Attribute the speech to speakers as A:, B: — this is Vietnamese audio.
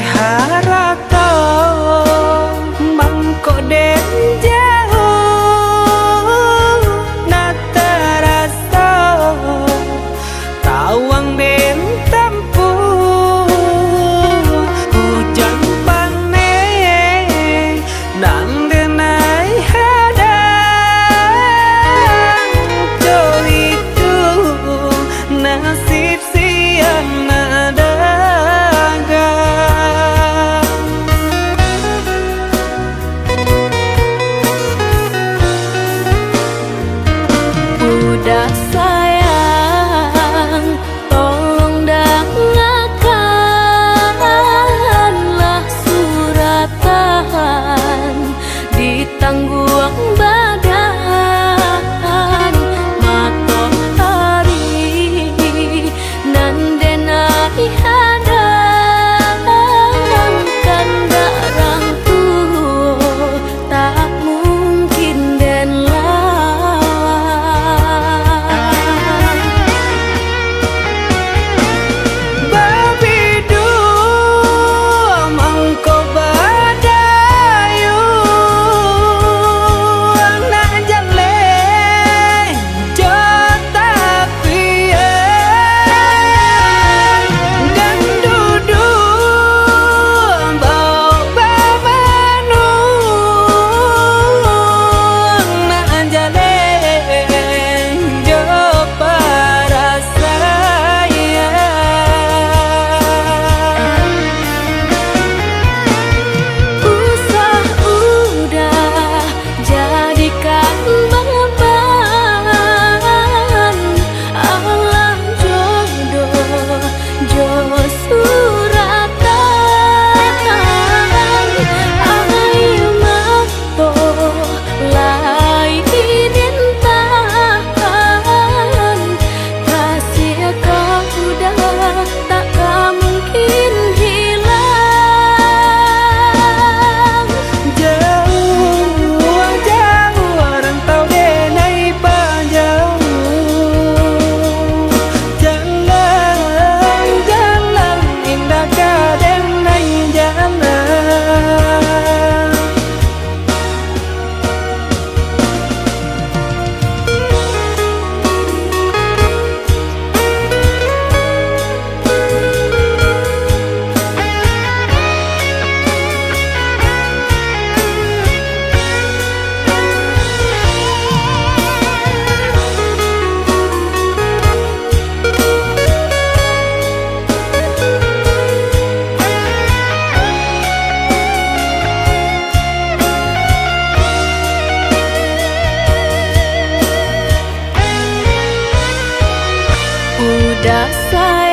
A: harap kau mangkok den
B: dasar dasar